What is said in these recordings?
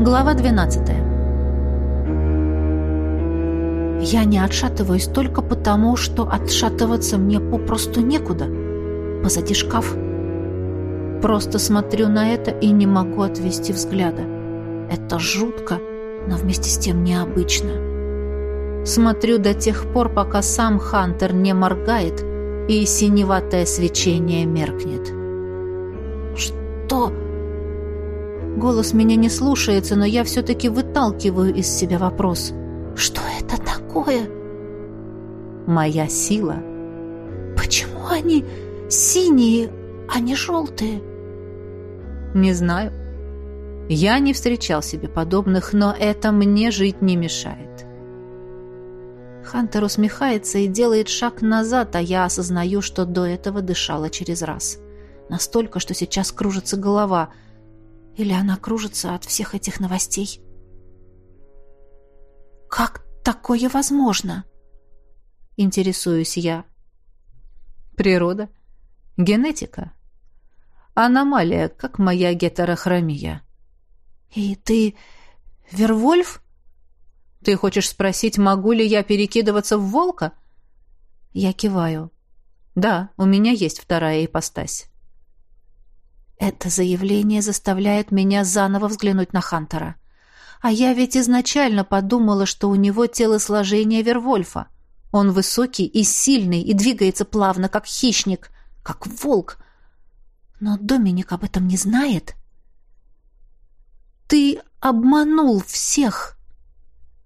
Глава 12 Я не отшатываюсь только потому, что отшатываться мне попросту некуда. Позади шкаф. Просто смотрю на это и не могу отвести взгляда. Это жутко, но вместе с тем необычно. Смотрю до тех пор, пока сам Хантер не моргает, и синеватое свечение меркнет. «Что?» Голос меня не слушается, но я все-таки выталкиваю из себя вопрос. «Что это такое?» «Моя сила». «Почему они синие, а не желтые?» «Не знаю. Я не встречал себе подобных, но это мне жить не мешает». Хантер усмехается и делает шаг назад, а я осознаю, что до этого дышала через раз. Настолько, что сейчас кружится голова. Или она кружится от всех этих новостей? «Как такое возможно?» Интересуюсь я. «Природа. Генетика. Аномалия, как моя гетерохромия». «И ты Вервольф?» Ты хочешь спросить, могу ли я перекидываться в волка? Я киваю. Да, у меня есть вторая ипостась. Это заявление заставляет меня заново взглянуть на Хантера. А я ведь изначально подумала, что у него телосложение Вервольфа. Он высокий и сильный, и двигается плавно, как хищник, как волк. Но Доминик об этом не знает. «Ты обманул всех!»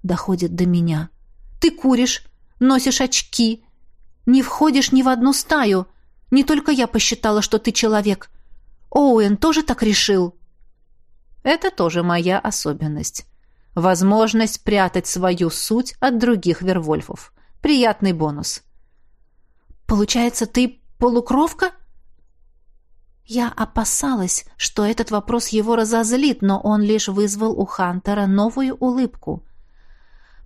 доходит до меня. Ты куришь, носишь очки, не входишь ни в одну стаю. Не только я посчитала, что ты человек. Оуэн тоже так решил. Это тоже моя особенность. Возможность прятать свою суть от других вервольфов. Приятный бонус. Получается, ты полукровка? Я опасалась, что этот вопрос его разозлит, но он лишь вызвал у Хантера новую улыбку.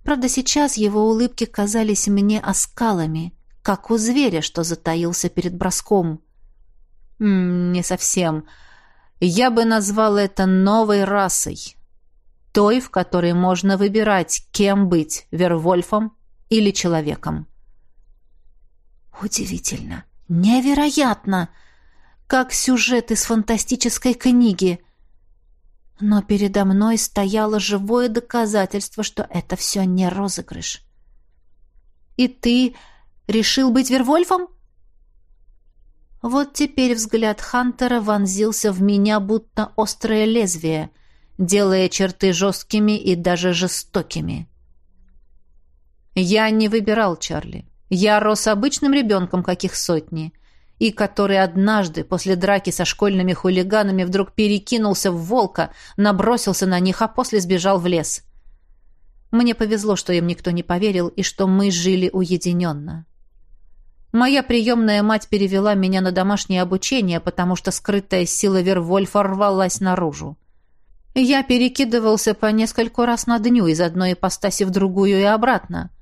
Правда, сейчас его улыбки казались мне оскалами, как у зверя, что затаился перед броском. Не совсем. Я бы назвал это новой расой. Той, в которой можно выбирать, кем быть, вервольфом или человеком. Удивительно, невероятно, как сюжет из фантастической книги — но передо мной стояло живое доказательство, что это все не розыгрыш. «И ты решил быть Вервольфом?» Вот теперь взгляд Хантера вонзился в меня, будто острое лезвие, делая черты жесткими и даже жестокими. «Я не выбирал Чарли. Я рос обычным ребенком, каких сотни и который однажды после драки со школьными хулиганами вдруг перекинулся в волка, набросился на них, а после сбежал в лес. Мне повезло, что им никто не поверил и что мы жили уединенно. Моя приемная мать перевела меня на домашнее обучение, потому что скрытая сила Вервольфа рвалась наружу. Я перекидывался по нескольку раз на дню из одной ипостаси в другую и обратно —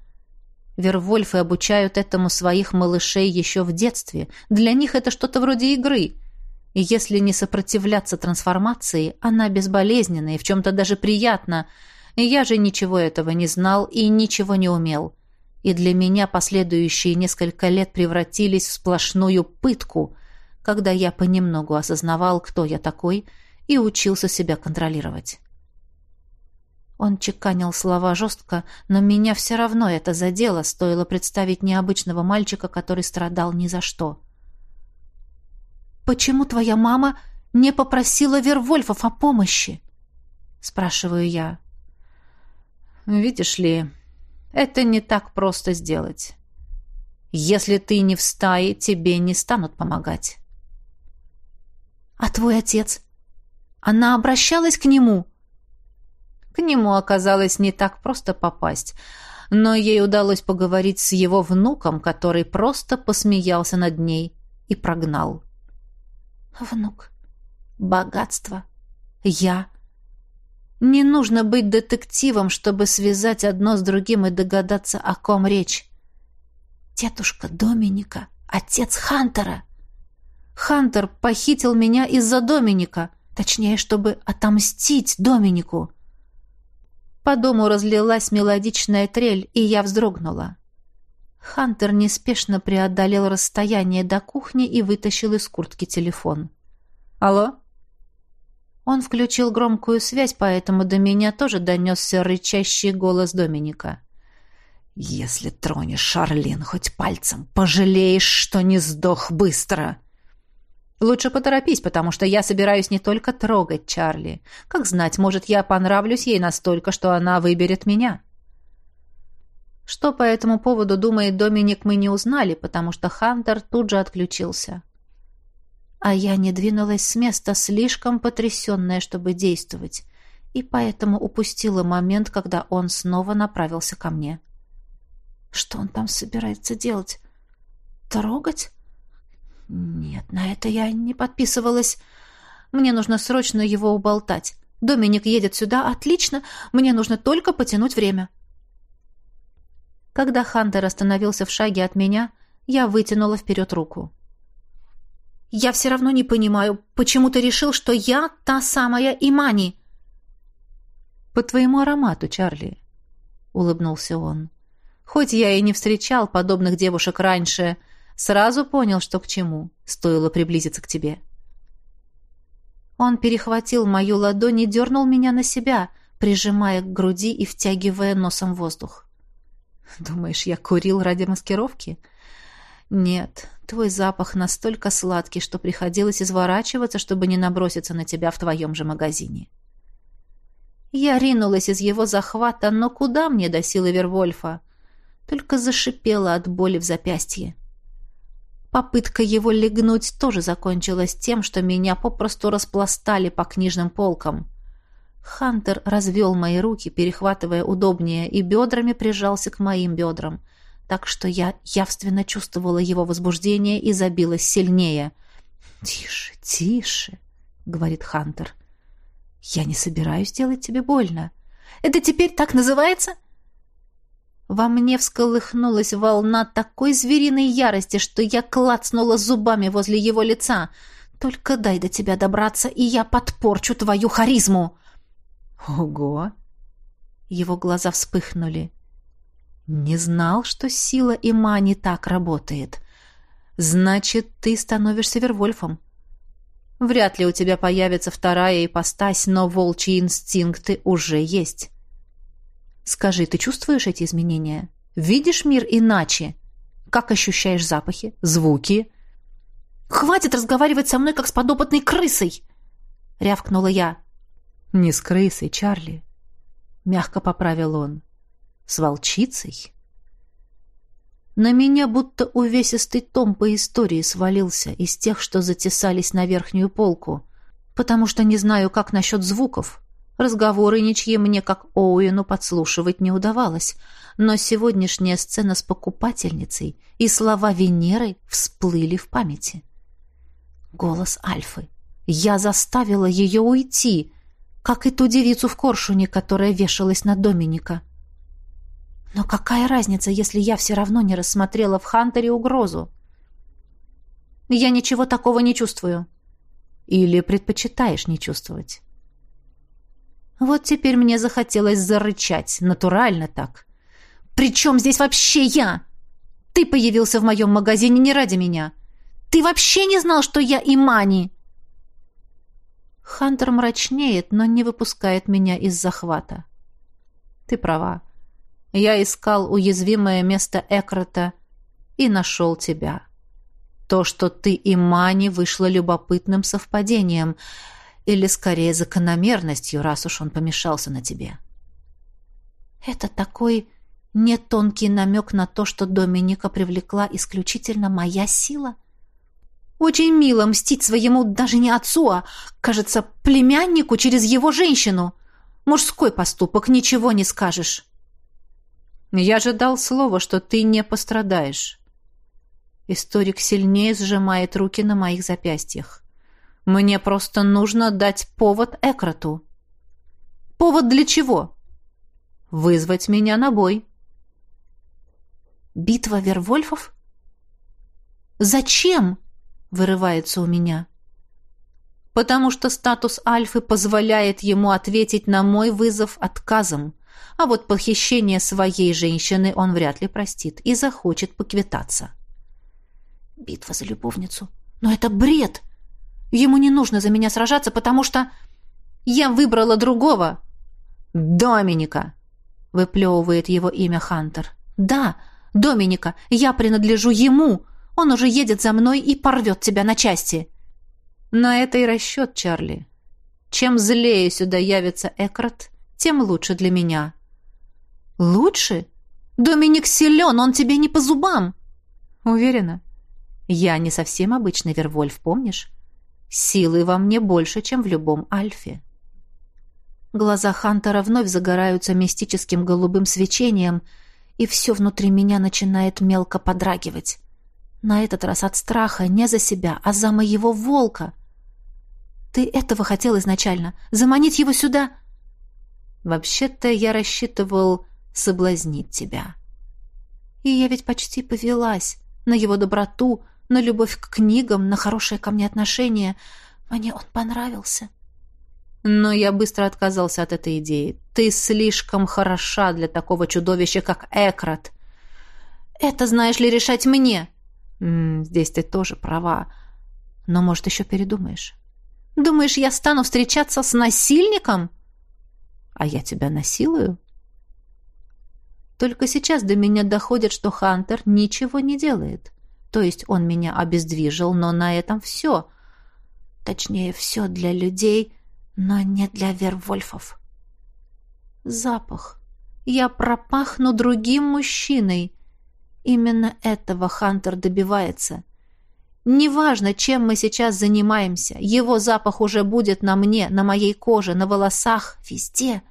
Вервольфы обучают этому своих малышей еще в детстве. Для них это что-то вроде игры. И если не сопротивляться трансформации, она безболезненна и в чем-то даже приятна. Я же ничего этого не знал и ничего не умел. И для меня последующие несколько лет превратились в сплошную пытку, когда я понемногу осознавал, кто я такой, и учился себя контролировать. Он чеканил слова жестко, но меня все равно это задело, стоило представить необычного мальчика, который страдал ни за что. «Почему твоя мама не попросила Вервольфов о помощи?» — спрашиваю я. «Видишь ли, это не так просто сделать. Если ты не в стае, тебе не станут помогать». «А твой отец? Она обращалась к нему?» К нему оказалось не так просто попасть, но ей удалось поговорить с его внуком, который просто посмеялся над ней и прогнал. «Внук. Богатство. Я. Не нужно быть детективом, чтобы связать одно с другим и догадаться, о ком речь. Дедушка Доминика, отец Хантера. Хантер похитил меня из-за Доминика, точнее, чтобы отомстить Доминику». По дому разлилась мелодичная трель, и я вздрогнула. Хантер неспешно преодолел расстояние до кухни и вытащил из куртки телефон. «Алло?» Он включил громкую связь, поэтому до меня тоже донесся рычащий голос Доминика. «Если тронешь Шарлин хоть пальцем, пожалеешь, что не сдох быстро!» «Лучше поторопись, потому что я собираюсь не только трогать Чарли. Как знать, может, я понравлюсь ей настолько, что она выберет меня». Что по этому поводу думает Доминик, мы не узнали, потому что Хантер тут же отключился. А я не двинулась с места, слишком потрясенная, чтобы действовать, и поэтому упустила момент, когда он снова направился ко мне. Что он там собирается делать? Трогать? Нет, на это я не подписывалась. Мне нужно срочно его уболтать. Доминик едет сюда, отлично, мне нужно только потянуть время. — когда Хантер остановился в шаге от меня, я вытянула вперед руку. «Я все равно не понимаю, почему ты решил, что я та самая Имани?» «По твоему аромату, Чарли», — улыбнулся он. «Хоть я и не встречал подобных девушек раньше, сразу понял, что к чему, стоило приблизиться к тебе». Он перехватил мою ладонь и дернул меня на себя, прижимая к груди и втягивая носом воздух. Думаешь, я курил ради маскировки? Нет, твой запах настолько сладкий, что приходилось изворачиваться, чтобы не наброситься на тебя в твоем же магазине. Я ринулась из его захвата, но куда мне до силы Вервольфа? Только зашипела от боли в запястье. Попытка его легнуть тоже закончилась тем, что меня попросту распластали по книжным полкам. Хантер развел мои руки, перехватывая удобнее, и бедрами прижался к моим бедрам, так что я явственно чувствовала его возбуждение и забилась сильнее. «Тише, тише», — говорит Хантер. «Я не собираюсь делать тебе больно». «Это теперь так называется?» Во мне всколыхнулась волна такой звериной ярости, что я клацнула зубами возле его лица. «Только дай до тебя добраться, и я подпорчу твою харизму!» Ого! Его глаза вспыхнули. Не знал, что сила Имани так работает. Значит, ты становишься Вервольфом. Вряд ли у тебя появится вторая ипостась, но волчьи инстинкты уже есть. Скажи, ты чувствуешь эти изменения? Видишь мир иначе? Как ощущаешь запахи, звуки? «Хватит разговаривать со мной, как с подопытной крысой!» — рявкнула я. «Не с крысой, Чарли», — мягко поправил он. «С волчицей». На меня будто увесистый том по истории свалился из тех, что затесались на верхнюю полку, потому что не знаю, как насчет звуков. Разговоры ничьи мне, как Оуэну, подслушивать не удавалось, но сегодняшняя сцена с покупательницей и слова Венеры всплыли в памяти. Голос Альфы. Я заставила ее уйти, как и ту девицу в коршуне, которая вешалась на Доминика. Но какая разница, если я все равно не рассмотрела в Хантере угрозу? Я ничего такого не чувствую. Или предпочитаешь не чувствовать? Вот теперь мне захотелось зарычать, натурально так. «При чем здесь вообще я? Ты появился в моем магазине не ради меня. Ты вообще не знал, что я Имани!» Хантер мрачнеет, но не выпускает меня из захвата. Ты права. Я искал уязвимое место Экрота и нашел тебя. То, что ты и Мани, вышло любопытным совпадением, или скорее закономерностью, раз уж он помешался на тебе. Это такой нетонкий намек на то, что Доминика привлекла исключительно моя сила — очень мило мстить своему даже не отцу, а, кажется, племяннику через его женщину. Мужской поступок, ничего не скажешь. Я же дал слово, что ты не пострадаешь. Историк сильнее сжимает руки на моих запястьях. Мне просто нужно дать повод Экроту. Повод для чего? Вызвать меня на бой. Битва Вервольфов? Зачем? вырывается у меня. Потому что статус Альфы позволяет ему ответить на мой вызов отказом, А вот похищение своей женщины он вряд ли простит и захочет поквитаться. Битва за любовницу. Но это бред! Ему не нужно за меня сражаться, потому что я выбрала другого. Доминика, выплевывает его имя Хантер. Да, Доминика, я принадлежу ему. Он уже едет за мной и порвет тебя на части. На это и расчет, Чарли. Чем злее сюда явится Экрат, тем лучше для меня. Лучше? Доминик силен, он тебе не по зубам. Уверена. Я не совсем обычный Вервольф, помнишь? Силы во мне больше, чем в любом Альфе. Глаза Хантера вновь загораются мистическим голубым свечением, и все внутри меня начинает мелко подрагивать. На этот раз от страха не за себя, а за моего волка. Ты этого хотел изначально? Заманить его сюда? Вообще-то я рассчитывал соблазнить тебя. И я ведь почти повелась на его доброту, на любовь к книгам, на хорошее ко мне отношение. Мне он понравился. Но я быстро отказался от этой идеи. Ты слишком хороша для такого чудовища, как Экрат. Это, знаешь ли, решать мне. М -м, здесь ты тоже права. Но, может, еще передумаешь. Думаешь, я стану встречаться с насильником? А я тебя насилую? Только сейчас до меня доходит, что Хантер ничего не делает. То есть он меня обездвижил, но на этом все. Точнее, все для людей, но не для вервольфов. Запах. Я пропахну другим мужчиной. Именно этого Хантер добивается. Неважно, чем мы сейчас занимаемся, его запах уже будет на мне, на моей коже, на волосах, везде.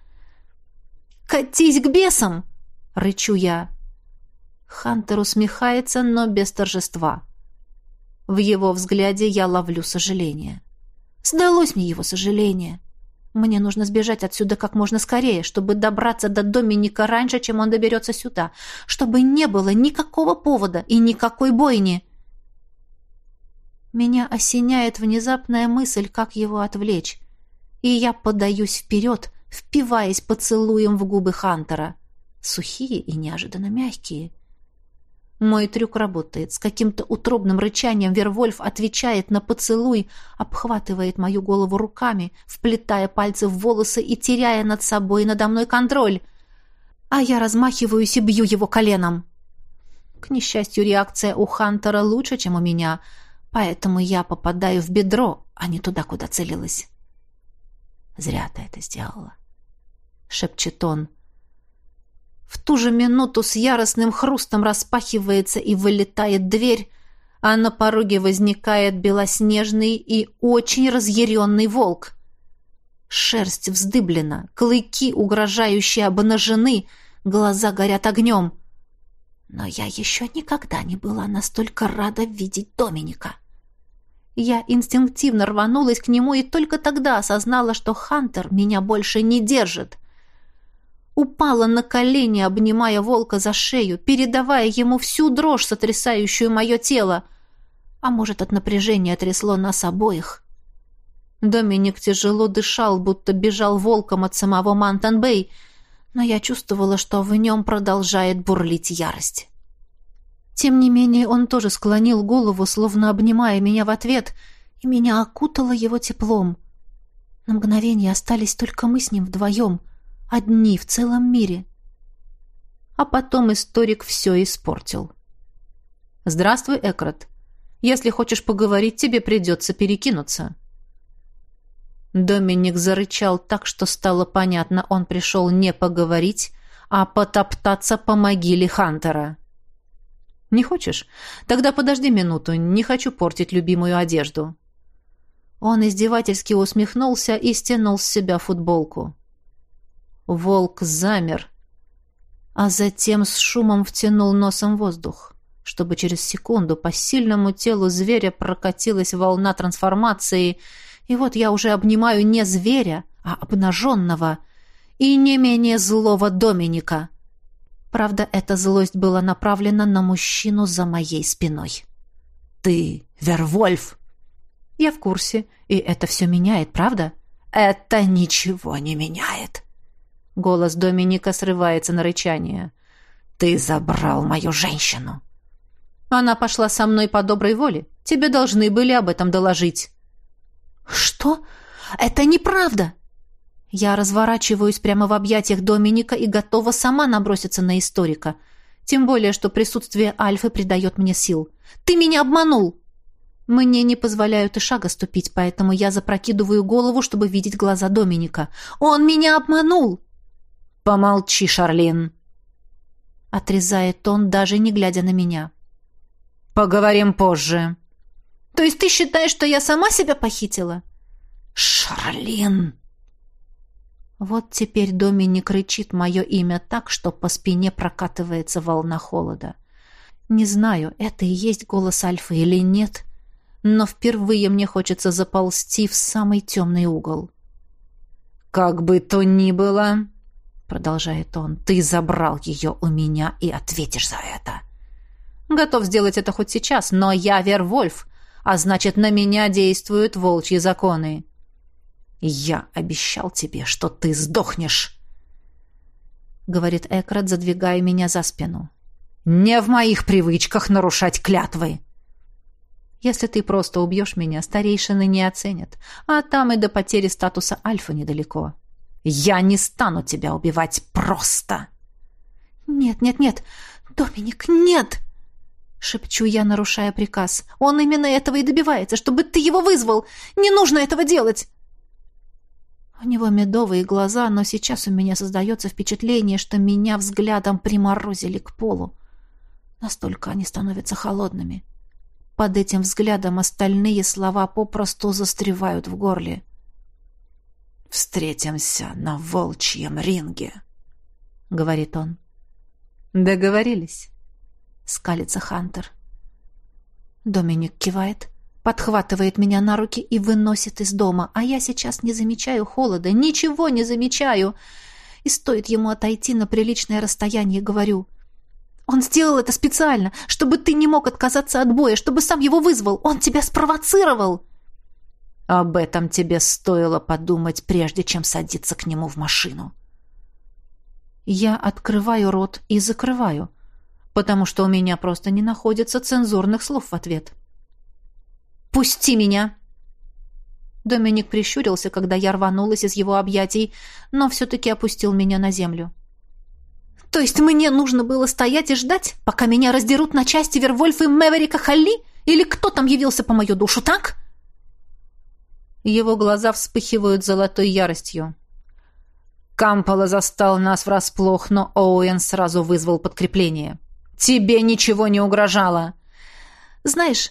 «Катись к бесам!» — рычу я. Хантер усмехается, но без торжества. В его взгляде я ловлю сожаление. Сдалось мне его сожаление. Мне нужно сбежать отсюда как можно скорее, чтобы добраться до Доминика раньше, чем он доберется сюда, чтобы не было никакого повода и никакой бойни. Меня осеняет внезапная мысль, как его отвлечь, и я подаюсь вперед, впиваясь поцелуем в губы Хантера. Сухие и неожиданно мягкие — мой трюк работает. С каким-то утробным рычанием Вервольф отвечает на поцелуй, обхватывает мою голову руками, вплетая пальцы в волосы и теряя над собой и надо мной контроль. А я размахиваюсь и бью его коленом. К несчастью, реакция у Хантера лучше, чем у меня, поэтому я попадаю в бедро, а не туда, куда целилась. «Зря ты это сделала», — шепчет он. — в ту же минуту с яростным хрустом распахивается и вылетает дверь, а на пороге возникает белоснежный и очень разъяренный волк. Шерсть вздыблена, клыки угрожающие обнажены, глаза горят огнем. Но я еще никогда не была настолько рада видеть Доминика. Я инстинктивно рванулась к нему и только тогда осознала, что Хантер меня больше не держит упала на колени, обнимая волка за шею, передавая ему всю дрожь, сотрясающую мое тело. А может, от напряжения трясло нас обоих. Доминик тяжело дышал, будто бежал волком от самого Мантон-Бэй, но я чувствовала, что в нем продолжает бурлить ярость. Тем не менее, он тоже склонил голову, словно обнимая меня в ответ, и меня окутало его теплом. На мгновение остались только мы с ним вдвоем — Одни в целом мире. А потом историк все испортил. «Здравствуй, Экрат. Если хочешь поговорить, тебе придется перекинуться». Доминик зарычал так, что стало понятно, он пришел не поговорить, а потоптаться по могиле Хантера. «Не хочешь? Тогда подожди минуту, не хочу портить любимую одежду». Он издевательски усмехнулся и стянул с себя футболку. Волк замер, а затем с шумом втянул носом воздух, чтобы через секунду по сильному телу зверя прокатилась волна трансформации, и вот я уже обнимаю не зверя, а обнаженного и не менее злого Доминика. Правда, эта злость была направлена на мужчину за моей спиной. «Ты Вервольф!» «Я в курсе, и это все меняет, правда?» «Это ничего не меняет!» Голос Доминика срывается на рычание. «Ты забрал мою женщину!» «Она пошла со мной по доброй воле. Тебе должны были об этом доложить». «Что? Это неправда!» Я разворачиваюсь прямо в объятиях Доминика и готова сама наброситься на историка. Тем более, что присутствие Альфы придает мне сил. «Ты меня обманул!» Мне не позволяют и шага ступить, поэтому я запрокидываю голову, чтобы видеть глаза Доминика. «Он меня обманул!» «Помолчи, Шарлин!» Отрезает он, даже не глядя на меня. «Поговорим позже!» «То есть ты считаешь, что я сама себя похитила?» «Шарлин!» Вот теперь Доминик рычит мое имя так, что по спине прокатывается волна холода. Не знаю, это и есть голос Альфы или нет, но впервые мне хочется заползти в самый темный угол. «Как бы то ни было», — продолжает он, — «ты забрал ее у меня и ответишь за это». «Готов сделать это хоть сейчас, но я Вервольф, а значит, на меня действуют волчьи законы». «Я обещал тебе, что ты сдохнешь», — говорит Экрат, задвигая меня за спину. «Не в моих привычках нарушать клятвы». «Если ты просто убьешь меня, старейшины не оценят, а там и до потери статуса Альфа недалеко. Я не стану тебя убивать просто!» «Нет, нет, нет! Доминик, нет!» Шепчу я, нарушая приказ. «Он именно этого и добивается, чтобы ты его вызвал! Не нужно этого делать!» У него медовые глаза, но сейчас у меня создается впечатление, что меня взглядом приморозили к полу. Настолько они становятся холодными. Под этим взглядом остальные слова попросту застревают в горле. «Встретимся на волчьем ринге», — говорит он. «Договорились», — скалится Хантер. Доминик кивает подхватывает меня на руки и выносит из дома, а я сейчас не замечаю холода, ничего не замечаю. И стоит ему отойти на приличное расстояние, говорю. Он сделал это специально, чтобы ты не мог отказаться от боя, чтобы сам его вызвал. Он тебя спровоцировал. Об этом тебе стоило подумать, прежде чем садиться к нему в машину. Я открываю рот и закрываю, потому что у меня просто не находится цензурных слов в ответ. — «Пусти меня!» Доминик прищурился, когда я рванулась из его объятий, но все-таки опустил меня на землю. «То есть мне нужно было стоять и ждать, пока меня раздерут на части Вервольф и Мэверика Халли? Или кто там явился по мою душу, так?» Его глаза вспыхивают золотой яростью. Кампала застал нас врасплох, но Оуэн сразу вызвал подкрепление. «Тебе ничего не угрожало!» «Знаешь,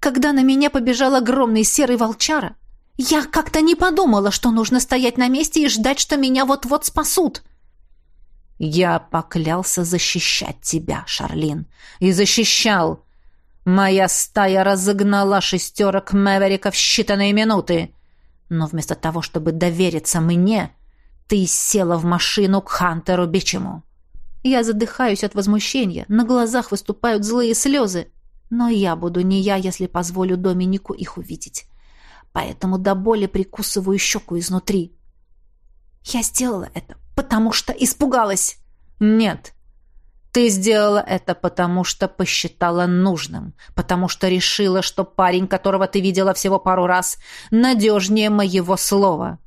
когда на меня побежал огромный серый волчара, я как-то не подумала, что нужно стоять на месте и ждать, что меня вот-вот спасут. Я поклялся защищать тебя, Шарлин, и защищал. Моя стая разогнала шестерок Мэверика в считанные минуты. Но вместо того, чтобы довериться мне, ты села в машину к Хантеру Бичему. Я задыхаюсь от возмущения, на глазах выступают злые слезы. Но я буду не я, если позволю Доминику их увидеть. Поэтому до боли прикусываю щеку изнутри. Я сделала это, потому что испугалась. Нет. Ты сделала это, потому что посчитала нужным, потому что решила, что парень, которого ты видела всего пару раз, надежнее моего слова.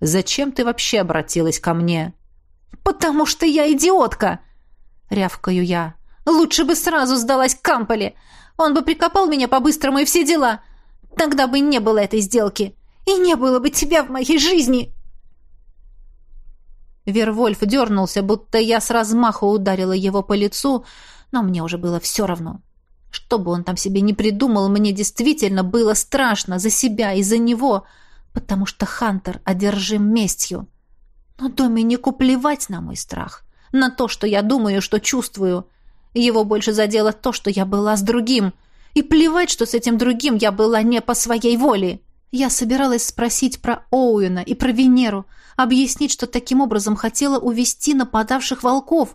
Зачем ты вообще обратилась ко мне? Потому что я идиотка, рявкаю я. Лучше бы сразу сдалась Камполе. Он бы прикопал меня по-быстрому и все дела. Тогда бы не было этой сделки. И не было бы тебя в моей жизни. Вервольф дернулся, будто я с размаху ударила его по лицу, но мне уже было все равно. Что бы он там себе не придумал, мне действительно было страшно за себя и за него, потому что Хантер одержим местью. Но Доминику плевать на мой страх, на то, что я думаю, что чувствую. Его больше задело то, что я была с другим. И плевать, что с этим другим я была не по своей воле. Я собиралась спросить про Оуэна и про Венеру, объяснить, что таким образом хотела увести нападавших волков,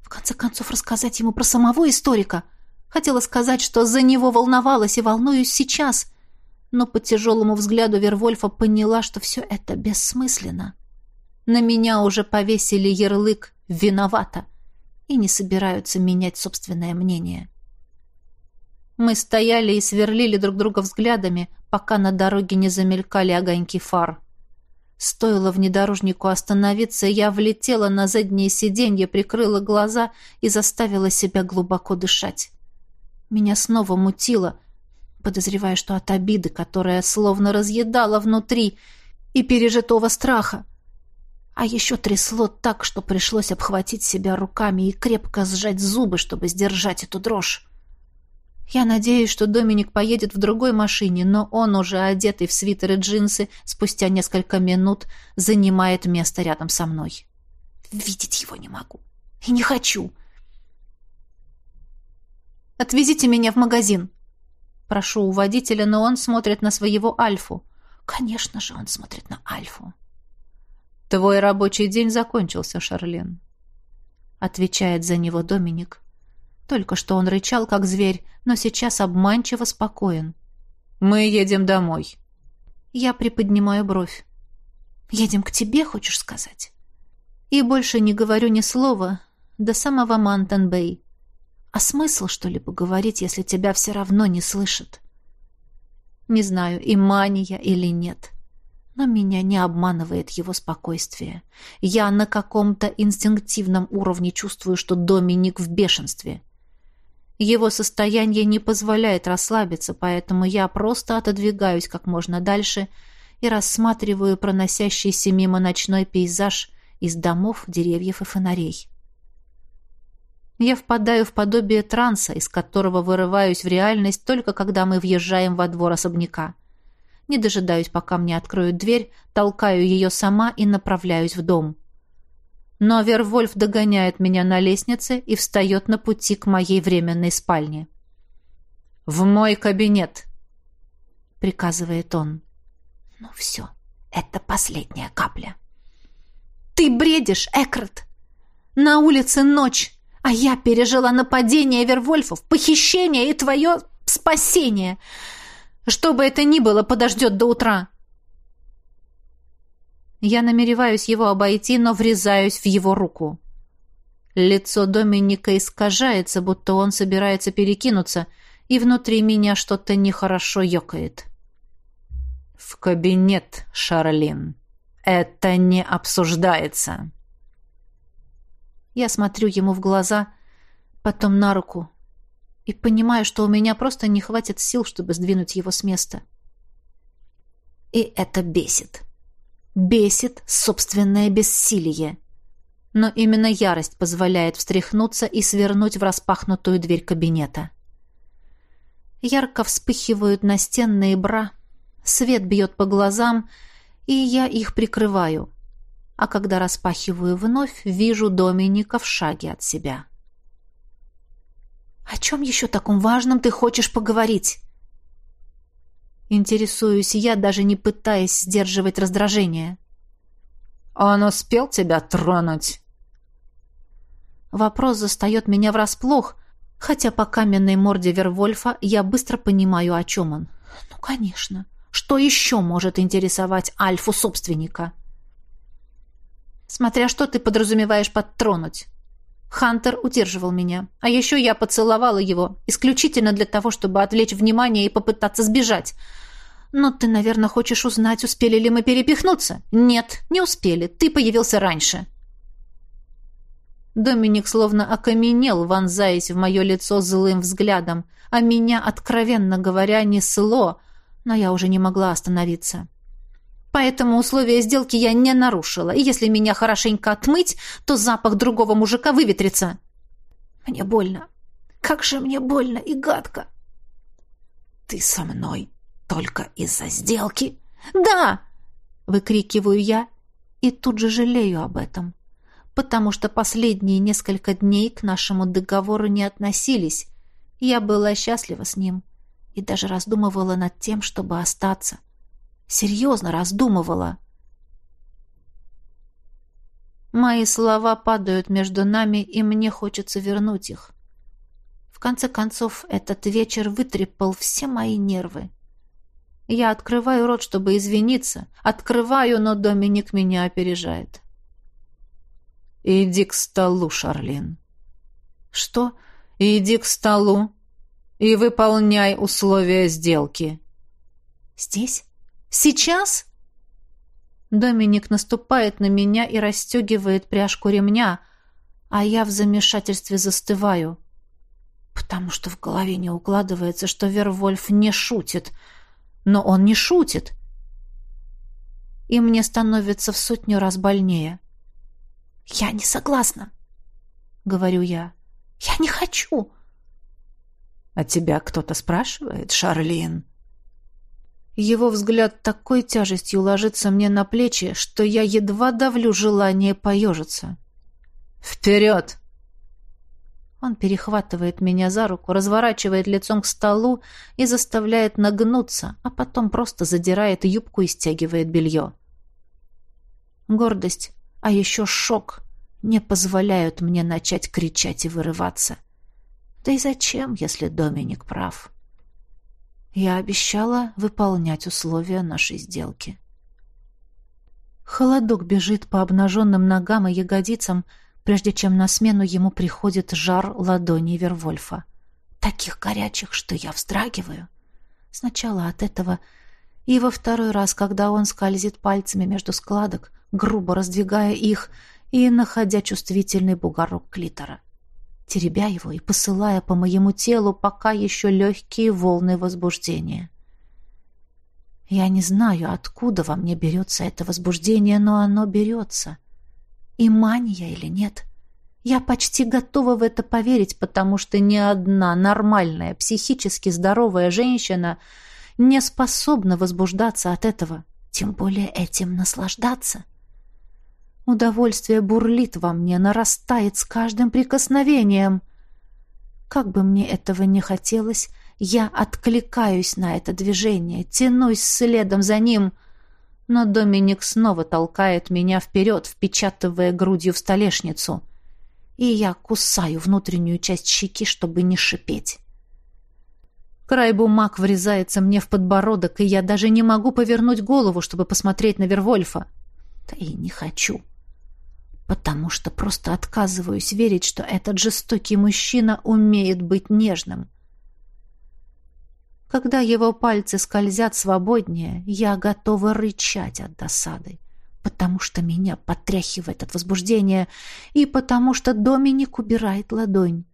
в конце концов рассказать ему про самого историка. Хотела сказать, что за него волновалась и волнуюсь сейчас, но по тяжелому взгляду Вервольфа поняла, что все это бессмысленно. На меня уже повесили ярлык «виновата» и не собираются менять собственное мнение. Мы стояли и сверлили друг друга взглядами, пока на дороге не замелькали огоньки фар. Стоило внедорожнику остановиться, я влетела на заднее сиденье, прикрыла глаза и заставила себя глубоко дышать. Меня снова мутило, подозревая, что от обиды, которая словно разъедала внутри, и пережитого страха. А еще трясло так, что пришлось обхватить себя руками и крепко сжать зубы, чтобы сдержать эту дрожь. Я надеюсь, что Доминик поедет в другой машине, но он, уже одетый в свитер и джинсы, спустя несколько минут занимает место рядом со мной. Видеть его не могу. И не хочу. «Отвезите меня в магазин!» Прошу у водителя, но он смотрит на своего Альфу. Конечно же, он смотрит на Альфу. «Твой рабочий день закончился, Шарлин», — отвечает за него Доминик. Только что он рычал, как зверь, но сейчас обманчиво спокоен. «Мы едем домой». Я приподнимаю бровь. «Едем к тебе, хочешь сказать?» И больше не говорю ни слова до самого Мантон-Бэй. А смысл что-либо говорить, если тебя все равно не слышат? Не знаю, и мания или нет. Но меня не обманывает его спокойствие. Я на каком-то инстинктивном уровне чувствую, что Доминик в бешенстве. Его состояние не позволяет расслабиться, поэтому я просто отодвигаюсь как можно дальше и рассматриваю проносящийся мимо ночной пейзаж из домов, деревьев и фонарей. Я впадаю в подобие транса, из которого вырываюсь в реальность только когда мы въезжаем во двор особняка. Не дожидаюсь, пока мне откроют дверь, толкаю ее сама и направляюсь в дом. Но Вервольф догоняет меня на лестнице и встает на пути к моей временной спальне. «В мой кабинет!» — приказывает он. «Ну все, это последняя капля». «Ты бредишь, Экрат! На улице ночь, а я пережила нападение Вервольфов, похищение и твое спасение. Что бы это ни было, подождет до утра». Я намереваюсь его обойти, но врезаюсь в его руку. Лицо Доминика искажается, будто он собирается перекинуться, и внутри меня что-то нехорошо ёкает. «В кабинет, Шарлин. Это не обсуждается». Я смотрю ему в глаза, потом на руку, и понимаю, что у меня просто не хватит сил, чтобы сдвинуть его с места. И это бесит. Бесит собственное бессилие. Но именно ярость позволяет встряхнуться и свернуть в распахнутую дверь кабинета. Ярко вспыхивают настенные бра, свет бьет по глазам, и я их прикрываю. А когда распахиваю вновь, вижу Доминика в шаге от себя. «О чем еще таком важном ты хочешь поговорить?» Интересуюсь я, даже не пытаясь сдерживать раздражение. «Он успел тебя тронуть?» Вопрос застает меня врасплох, хотя по каменной морде Вервольфа я быстро понимаю, о чем он. Ну, конечно. Что еще может интересовать Альфу собственника? Смотря что ты подразумеваешь под тронуть. Хантер удерживал меня. А еще я поцеловала его, исключительно для того, чтобы отвлечь внимание и попытаться сбежать. Но ты, наверное, хочешь узнать, успели ли мы перепихнуться? Нет, не успели. Ты появился раньше. Доминик словно окаменел, вонзаясь в мое лицо злым взглядом, а меня, откровенно говоря, несло, но я уже не могла остановиться. Поэтому условия сделки я не нарушила, и если меня хорошенько отмыть, то запах другого мужика выветрится. Мне больно. Как же мне больно и гадко. Ты со мной только из-за сделки? Да! Выкрикиваю я и тут же жалею об этом, потому что последние несколько дней к нашему договору не относились. Я была счастлива с ним и даже раздумывала над тем, чтобы остаться. Серьезно раздумывала. Мои слова падают между нами, и мне хочется вернуть их. В конце концов, этот вечер вытрепал все мои нервы. Я открываю рот, чтобы извиниться. Открываю, но Доминик меня опережает. «Иди к столу, Шарлин». «Что? Иди к столу и выполняй условия сделки». «Здесь? Сейчас?» Доминик наступает на меня и расстегивает пряжку ремня, а я в замешательстве застываю, потому что в голове не укладывается, что Вервольф не шутит. Но он не шутит. И мне становится в сотню раз больнее. «Я не согласна», — говорю я. «Я не хочу». «А тебя кто-то спрашивает, Шарлин?» Его взгляд такой тяжестью ложится мне на плечи, что я едва давлю желание поежиться. «Вперед!» Он перехватывает меня за руку, разворачивает лицом к столу и заставляет нагнуться, а потом просто задирает юбку и стягивает белье. Гордость а еще шок не позволяют мне начать кричать и вырываться. Да и зачем, если Доминик прав? Я обещала выполнять условия нашей сделки. Холодок бежит по обнаженным ногам и ягодицам, прежде чем на смену ему приходит жар ладони Вервольфа. Таких горячих, что я вздрагиваю. Сначала от этого и во второй раз, когда он скользит пальцами между складок, грубо раздвигая их и находя чувствительный бугорок клитора, теребя его и посылая по моему телу пока еще легкие волны возбуждения. Я не знаю, откуда во мне берется это возбуждение, но оно берется. И мания или нет? Я почти готова в это поверить, потому что ни одна нормальная, психически здоровая женщина не способна возбуждаться от этого, тем более этим наслаждаться. Удовольствие бурлит во мне, нарастает с каждым прикосновением. Как бы мне этого не хотелось, я откликаюсь на это движение, тянусь следом за ним, но Доминик снова толкает меня вперед, впечатывая грудью в столешницу, и я кусаю внутреннюю часть щеки, чтобы не шипеть. Край бумаг врезается мне в подбородок, и я даже не могу повернуть голову, чтобы посмотреть на Вервольфа. Да и не хочу потому что просто отказываюсь верить, что этот жестокий мужчина умеет быть нежным. Когда его пальцы скользят свободнее, я готова рычать от досады, потому что меня потряхивает от возбуждения и потому что Доминик убирает ладонь.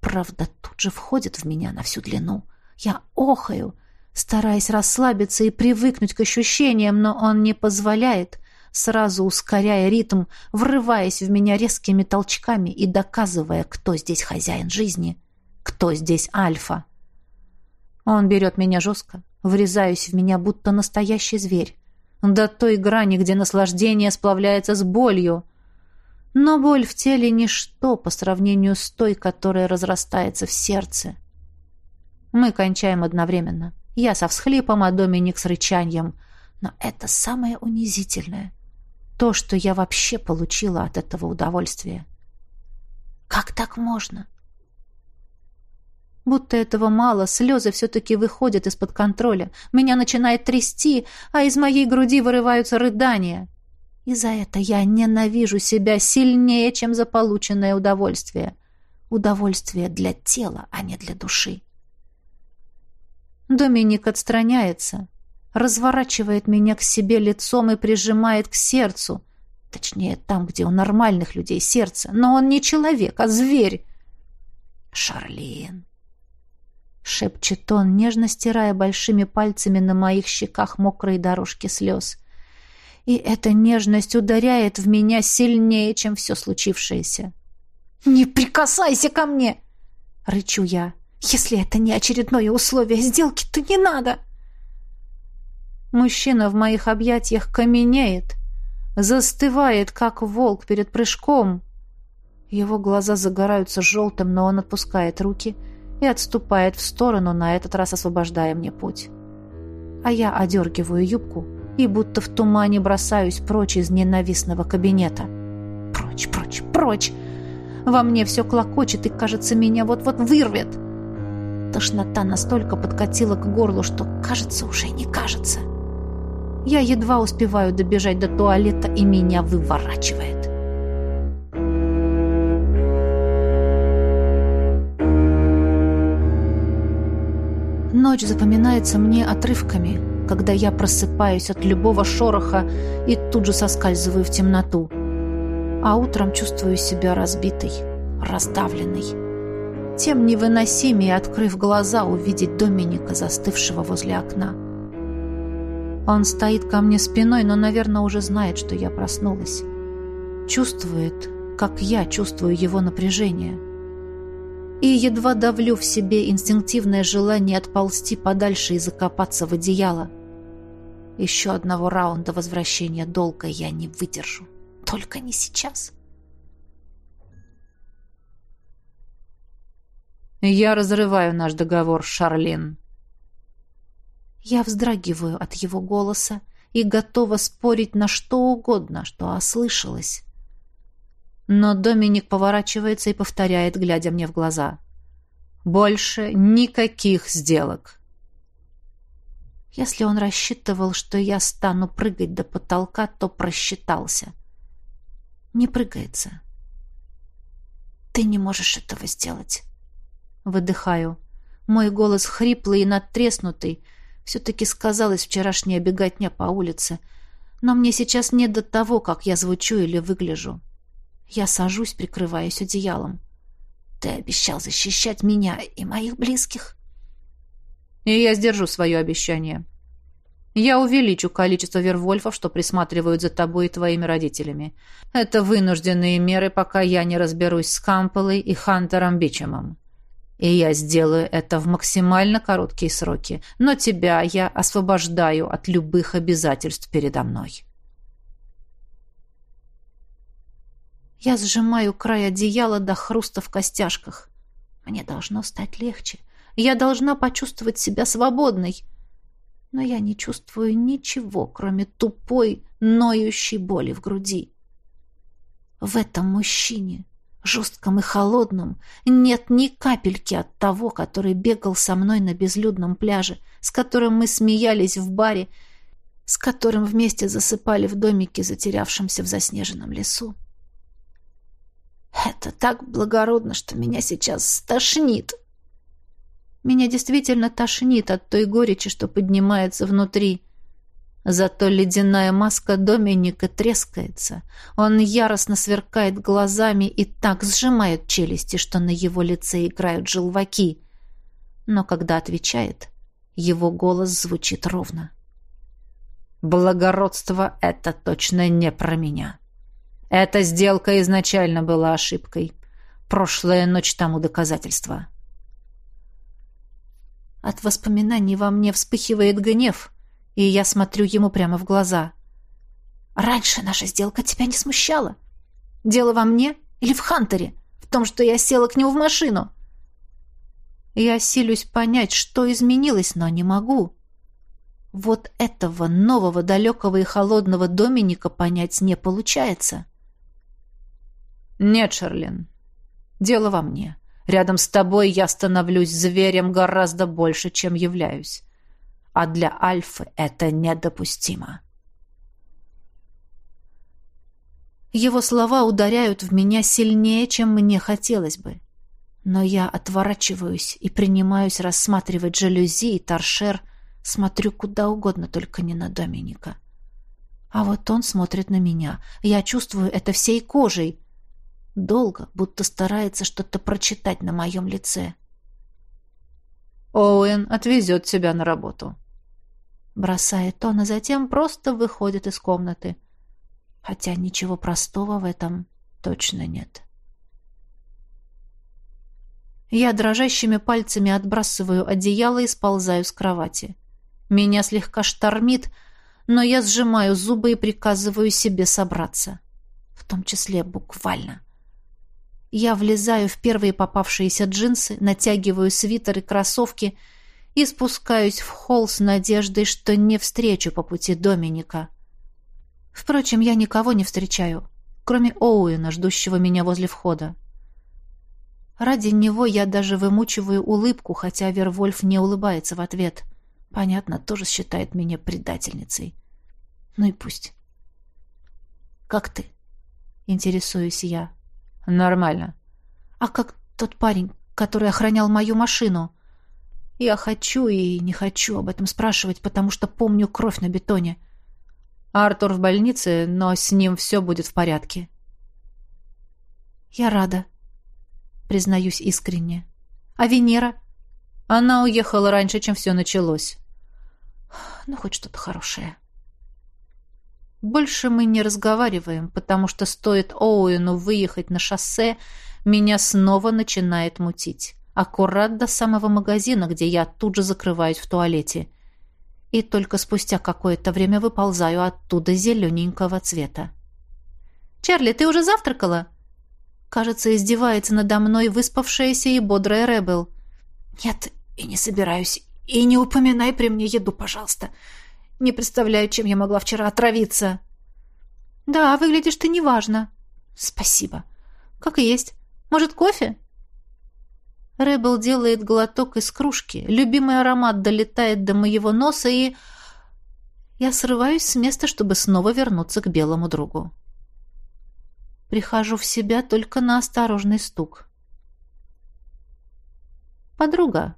Правда, тут же входит в меня на всю длину. Я охаю, стараясь расслабиться и привыкнуть к ощущениям, но он не позволяет, сразу ускоряя ритм, врываясь в меня резкими толчками и доказывая, кто здесь хозяин жизни, кто здесь альфа. Он берет меня жестко, врезаясь в меня, будто настоящий зверь, до той грани, где наслаждение сплавляется с болью. Но боль в теле — ничто по сравнению с той, которая разрастается в сердце. Мы кончаем одновременно. Я со всхлипом, а Доминик с рычанием. Но это самое унизительное то, что я вообще получила от этого удовольствия. Как так можно? Будто этого мало, слезы все-таки выходят из-под контроля. Меня начинает трясти, а из моей груди вырываются рыдания. И за это я ненавижу себя сильнее, чем за полученное удовольствие. Удовольствие для тела, а не для души. Доминик отстраняется, разворачивает меня к себе лицом и прижимает к сердцу. Точнее, там, где у нормальных людей сердце. Но он не человек, а зверь. «Шарлин!» Шепчет он, нежно стирая большими пальцами на моих щеках мокрые дорожки слез. И эта нежность ударяет в меня сильнее, чем все случившееся. «Не прикасайся ко мне!» — рычу я. «Если это не очередное условие сделки, то не надо!» Мужчина в моих объятиях каменеет, застывает, как волк перед прыжком. Его глаза загораются желтым, но он отпускает руки и отступает в сторону, на этот раз освобождая мне путь. А я одергиваю юбку и будто в тумане бросаюсь прочь из ненавистного кабинета. Прочь, прочь, прочь! Во мне все клокочет и, кажется, меня вот-вот вырвет. Тошнота настолько подкатила к горлу, что, кажется, уже не кажется. Я едва успеваю добежать до туалета, и меня выворачивает. Ночь запоминается мне отрывками, когда я просыпаюсь от любого шороха и тут же соскальзываю в темноту. А утром чувствую себя разбитой, раздавленной. Тем невыносимее, открыв глаза, увидеть Доминика, застывшего возле окна. Он стоит ко мне спиной, но, наверное, уже знает, что я проснулась. Чувствует, как я чувствую его напряжение и едва давлю в себе инстинктивное желание отползти подальше и закопаться в одеяло. Еще одного раунда возвращения долга я не выдержу. Только не сейчас. Я разрываю наш договор, Шарлин. Я вздрагиваю от его голоса и готова спорить на что угодно, что ослышалось. Но Доминик поворачивается и повторяет, глядя мне в глаза. «Больше никаких сделок». Если он рассчитывал, что я стану прыгать до потолка, то просчитался. Не прыгается. «Ты не можешь этого сделать». Выдыхаю. Мой голос хриплый и надтреснутый. Все-таки сказалась вчерашняя беготня по улице. Но мне сейчас не до того, как я звучу или выгляжу. Я сажусь, прикрываясь одеялом. Ты обещал защищать меня и моих близких. И я сдержу свое обещание. Я увеличу количество вервольфов, что присматривают за тобой и твоими родителями. Это вынужденные меры, пока я не разберусь с Кампелой и Хантером Бичемом. И я сделаю это в максимально короткие сроки. Но тебя я освобождаю от любых обязательств передо мной. Я сжимаю край одеяла до хруста в костяшках. Мне должно стать легче. Я должна почувствовать себя свободной. Но я не чувствую ничего, кроме тупой, ноющей боли в груди. В этом мужчине, жестком и холодном, нет ни капельки от того, который бегал со мной на безлюдном пляже, с которым мы смеялись в баре, с которым вместе засыпали в домике, затерявшемся в заснеженном лесу. Это так благородно, что меня сейчас стошнит. Меня действительно тошнит от той горечи, что поднимается внутри. Зато ледяная маска Доминика трескается. Он яростно сверкает глазами и так сжимает челюсти, что на его лице играют желваки. Но когда отвечает, его голос звучит ровно. «Благородство — это точно не про меня». Эта сделка изначально была ошибкой. Прошлая ночь тому доказательство. От воспоминаний во мне вспыхивает гнев, и я смотрю ему прямо в глаза. «Раньше наша сделка тебя не смущала. Дело во мне или в Хантере? В том, что я села к нему в машину?» Я силюсь понять, что изменилось, но не могу. Вот этого нового, далекого и холодного Доминика понять не получается. «Нет, Шерлин, дело во мне. Рядом с тобой я становлюсь зверем гораздо больше, чем являюсь. А для Альфы это недопустимо». Его слова ударяют в меня сильнее, чем мне хотелось бы. Но я отворачиваюсь и принимаюсь рассматривать жалюзи и торшер, смотрю куда угодно, только не на Доминика. А вот он смотрит на меня. Я чувствую это всей кожей. Долго, будто старается что-то прочитать на моем лице. «Оуэн отвезет тебя на работу», — бросает он, а затем просто выходит из комнаты. Хотя ничего простого в этом точно нет. Я дрожащими пальцами отбрасываю одеяло и сползаю с кровати. Меня слегка штормит, но я сжимаю зубы и приказываю себе собраться. В том числе буквально. — я влезаю в первые попавшиеся джинсы, натягиваю свитер и кроссовки и спускаюсь в холл с надеждой, что не встречу по пути Доминика. Впрочем, я никого не встречаю, кроме Оуэна, ждущего меня возле входа. Ради него я даже вымучиваю улыбку, хотя Вервольф не улыбается в ответ. Понятно, тоже считает меня предательницей. Ну и пусть. «Как ты?» — интересуюсь я. Нормально. А как тот парень, который охранял мою машину? Я хочу и не хочу об этом спрашивать, потому что помню кровь на бетоне. Артур в больнице, но с ним все будет в порядке. Я рада, признаюсь искренне. А Венера? Она уехала раньше, чем все началось. Ну, хоть что-то хорошее. Больше мы не разговариваем, потому что стоит Оуэну выехать на шоссе, меня снова начинает мутить. Аккурат до самого магазина, где я тут же закрываюсь в туалете. И только спустя какое-то время выползаю оттуда зелененького цвета. «Чарли, ты уже завтракала?» Кажется, издевается надо мной выспавшаяся и бодрая Ребел. «Нет, и не собираюсь. И не упоминай при мне еду, пожалуйста. Не представляю, чем я могла вчера отравиться». «Да, выглядишь ты неважно». «Спасибо. Как и есть. Может, кофе?» Рэббл делает глоток из кружки. Любимый аромат долетает до моего носа, и... Я срываюсь с места, чтобы снова вернуться к белому другу. Прихожу в себя только на осторожный стук. «Подруга?»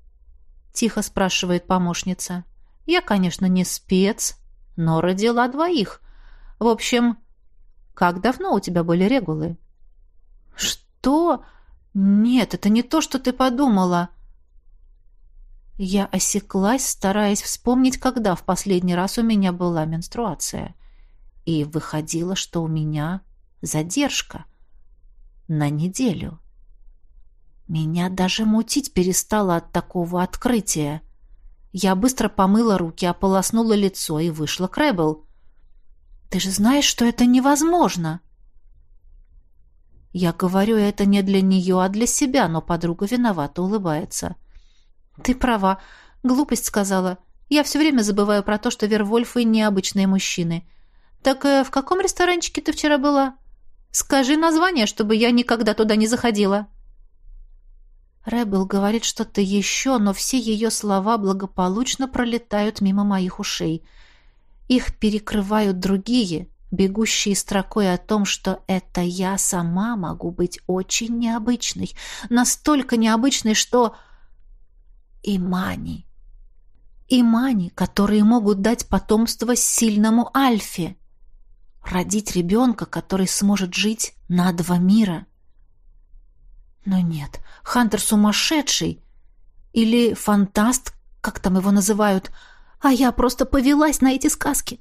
— тихо спрашивает помощница. «Я, конечно, не спец, но родила двоих. В общем, как давно у тебя были регулы?» «Что?» «Нет, это не то, что ты подумала». Я осеклась, стараясь вспомнить, когда в последний раз у меня была менструация. И выходило, что у меня задержка на неделю. Меня даже мутить перестало от такого открытия. Я быстро помыла руки, ополоснула лицо и вышла к Рэббл. «Ты же знаешь, что это невозможно!» Я говорю это не для нее, а для себя, но подруга виновато улыбается. «Ты права. Глупость сказала. Я все время забываю про то, что Вервольфы необычные мужчины. Так э, в каком ресторанчике ты вчера была? Скажи название, чтобы я никогда туда не заходила». Рэббл говорит что-то еще, но все ее слова благополучно пролетают мимо моих ушей. Их перекрывают другие, бегущие строкой о том, что это я сама могу быть очень необычной, настолько необычной, что... Имани. Имани, которые могут дать потомство сильному Альфе. Родить ребенка, который сможет жить на два мира. Но нет, Хантер сумасшедший. Или фантаст, как там его называют. А я просто повелась на эти сказки.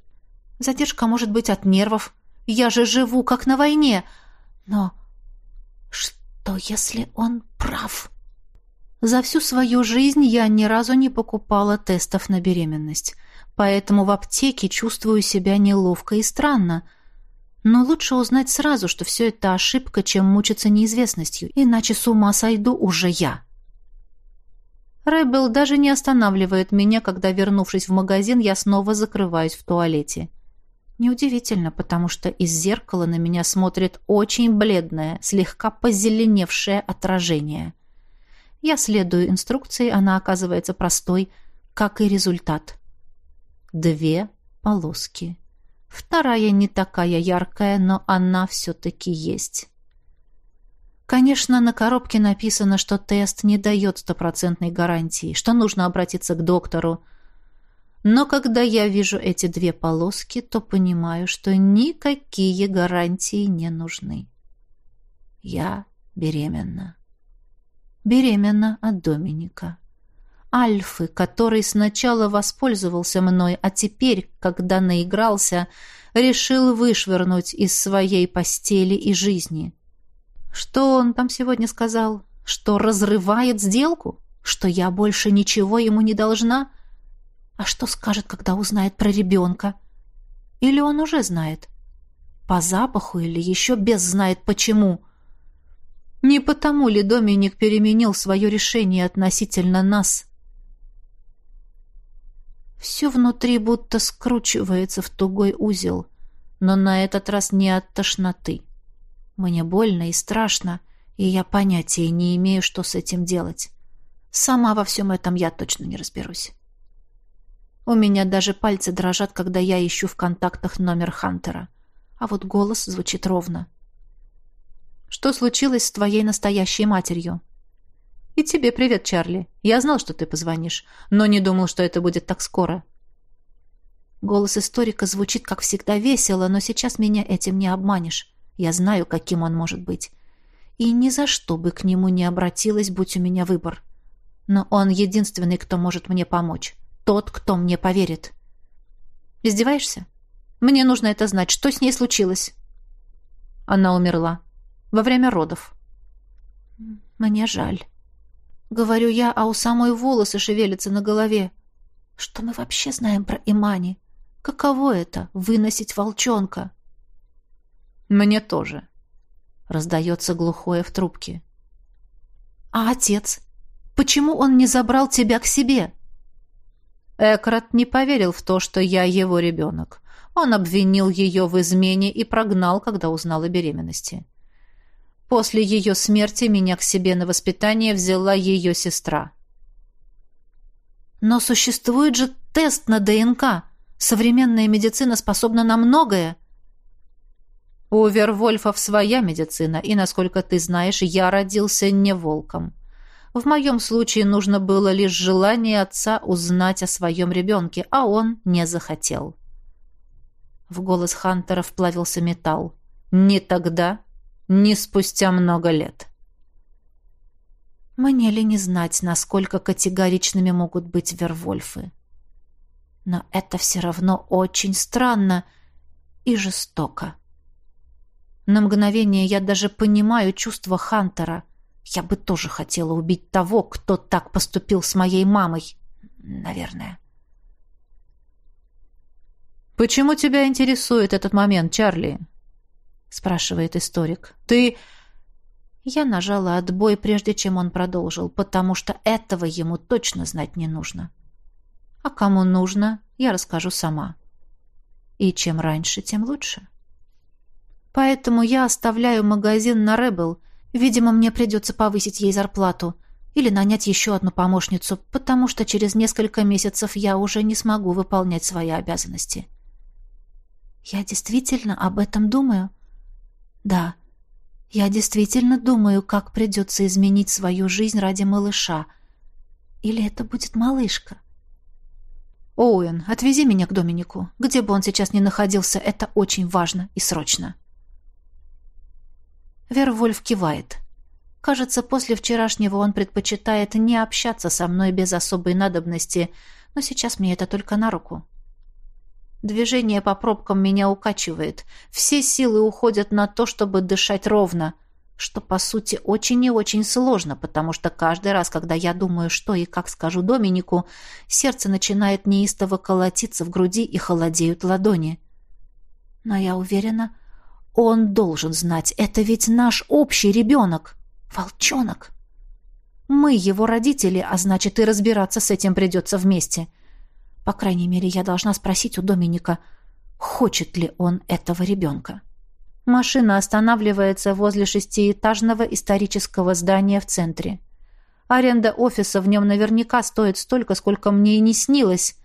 Задержка может быть от нервов. Я же живу, как на войне. Но что, если он прав? За всю свою жизнь я ни разу не покупала тестов на беременность. Поэтому в аптеке чувствую себя неловко и странно. Но лучше узнать сразу, что все это ошибка, чем мучиться неизвестностью, иначе с ума сойду уже я. Рэббл даже не останавливает меня, когда, вернувшись в магазин, я снова закрываюсь в туалете. Неудивительно, потому что из зеркала на меня смотрит очень бледное, слегка позеленевшее отражение. Я следую инструкции, она оказывается простой, как и результат. Две полоски. Вторая не такая яркая, но она все-таки есть. Конечно, на коробке написано, что тест не дает стопроцентной гарантии, что нужно обратиться к доктору, но когда я вижу эти две полоски, то понимаю, что никакие гарантии не нужны. Я беременна. Беременна от Доминика. Альфы, который сначала воспользовался мной, а теперь, когда наигрался, решил вышвырнуть из своей постели и жизни. Что он там сегодня сказал? Что разрывает сделку? Что я больше ничего ему не должна? А что скажет, когда узнает про ребенка? Или он уже знает? По запаху или еще без знает почему? Не потому ли Доминик переменил свое решение относительно нас? Все внутри будто скручивается в тугой узел, но на этот раз не от тошноты. Мне больно и страшно, и я понятия не имею, что с этим делать. Сама во всем этом я точно не разберусь. У меня даже пальцы дрожат, когда я ищу в контактах номер Хантера. А вот голос звучит ровно. «Что случилось с твоей настоящей матерью?» «И тебе привет, Чарли. Я знал, что ты позвонишь, но не думал, что это будет так скоро». Голос историка звучит, как всегда, весело, но сейчас меня этим не обманешь. Я знаю, каким он может быть. И ни за что бы к нему не обратилась, будь у меня выбор. Но он единственный, кто может мне помочь. Тот, кто мне поверит. Издеваешься? Мне нужно это знать. Что с ней случилось? Она умерла. Во время родов. Мне жаль. Говорю я, а у самой волосы шевелятся на голове. Что мы вообще знаем про Имани? Каково это — выносить волчонка? Мне тоже. Раздается глухое в трубке. А отец? Почему он не забрал тебя к себе? Экрат не поверил в то, что я его ребенок. Он обвинил ее в измене и прогнал, когда узнал о беременности. После ее смерти меня к себе на воспитание взяла ее сестра. Но существует же тест на ДНК. Современная медицина способна на многое. У Вервольфов своя медицина, и, насколько ты знаешь, я родился не волком. В моем случае нужно было лишь желание отца узнать о своем ребенке, а он не захотел. В голос Хантера вплавился металл. «Ни тогда, ни спустя много лет». Мне ли не знать, насколько категоричными могут быть Вервольфы? Но это все равно очень странно и жестоко. На мгновение я даже понимаю чувства Хантера. Я бы тоже хотела убить того, кто так поступил с моей мамой. Наверное. «Почему тебя интересует этот момент, Чарли?» спрашивает историк. «Ты...» Я нажала отбой, прежде чем он продолжил, потому что этого ему точно знать не нужно. А кому нужно, я расскажу сама. И чем раньше, тем лучше. Поэтому я оставляю магазин на Ребел. Видимо, мне придется повысить ей зарплату или нанять еще одну помощницу, потому что через несколько месяцев я уже не смогу выполнять свои обязанности. Я действительно об этом думаю? Да. Я действительно думаю, как придется изменить свою жизнь ради малыша. Или это будет малышка? «Оуэн, отвези меня к Доминику. Где бы он сейчас ни находился, это очень важно и срочно». Вервольф кивает. Кажется, после вчерашнего он предпочитает не общаться со мной без особой надобности, но сейчас мне это только на руку. Движение по пробкам меня укачивает. Все силы уходят на то, чтобы дышать ровно — что, по сути, очень и очень сложно, потому что каждый раз, когда я думаю, что и как скажу Доминику, сердце начинает неистово колотиться в груди и холодеют ладони. Но я уверена, он должен знать, это ведь наш общий ребенок, волчонок. Мы его родители, а значит, и разбираться с этим придется вместе. По крайней мере, я должна спросить у Доминика, хочет ли он этого ребенка. Машина останавливается возле шестиэтажного исторического здания в центре. Аренда офиса в нем наверняка стоит столько, сколько мне и не снилось.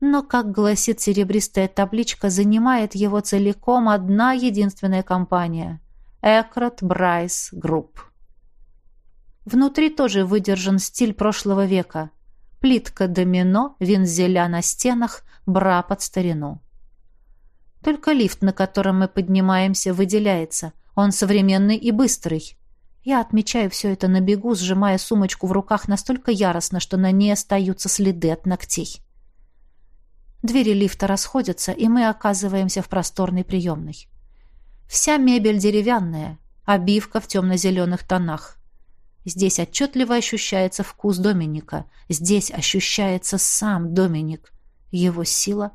Но, как гласит серебристая табличка, занимает его целиком одна единственная компания – Экрат Брайс Group. Внутри тоже выдержан стиль прошлого века. Плитка домино, вензеля на стенах, бра под старину. Только лифт, на котором мы поднимаемся, выделяется. Он современный и быстрый. Я отмечаю все это на бегу, сжимая сумочку в руках настолько яростно, что на ней остаются следы от ногтей. Двери лифта расходятся, и мы оказываемся в просторной приемной. Вся мебель деревянная, обивка в темно-зеленых тонах. Здесь отчетливо ощущается вкус Доминика. Здесь ощущается сам Доминик. Его сила,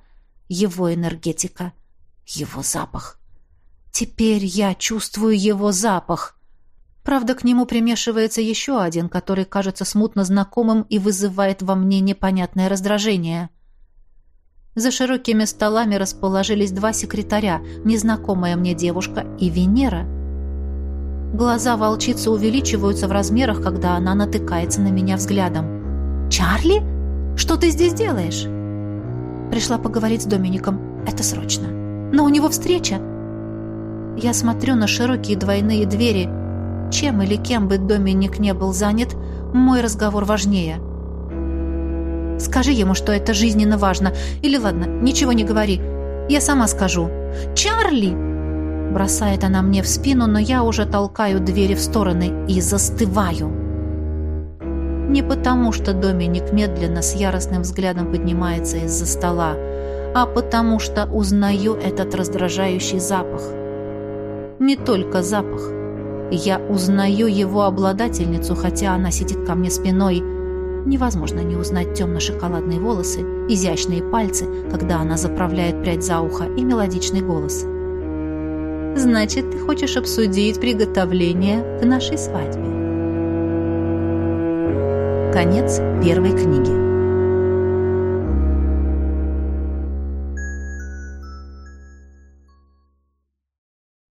его энергетика, его запах. Теперь я чувствую его запах. Правда, к нему примешивается еще один, который кажется смутно знакомым и вызывает во мне непонятное раздражение. За широкими столами расположились два секретаря, незнакомая мне девушка и Венера. Глаза волчицы увеличиваются в размерах, когда она натыкается на меня взглядом. «Чарли? Что ты здесь делаешь?» Пришла поговорить с Домиником. «Это срочно» но у него встреча. Я смотрю на широкие двойные двери. Чем или кем бы Доминик не был занят, Мой разговор важнее. Скажи ему, что это жизненно важно. Или ладно, ничего не говори. Я сама скажу. «Чарли!» Бросает она мне в спину, но я уже толкаю двери в стороны и застываю. Не потому, что Доминик медленно с яростным взглядом поднимается из-за стола, а потому что узнаю этот раздражающий запах. Не только запах. Я узнаю его обладательницу, хотя она сидит ко мне спиной. Невозможно не узнать темно-шоколадные волосы, изящные пальцы, когда она заправляет прядь за ухо, и мелодичный голос. «Значит, ты хочешь обсудить приготовление к нашей свадьбе?» Конец первой книги.